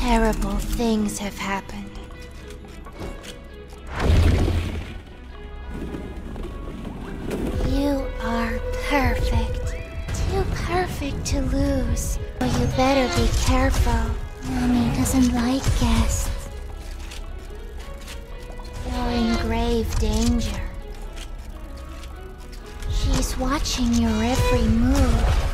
Terrible things have happened. You are perfect. Too perfect to lose. Well, you better be careful. Mommy doesn't like guests. You're in grave danger. She's watching your every move.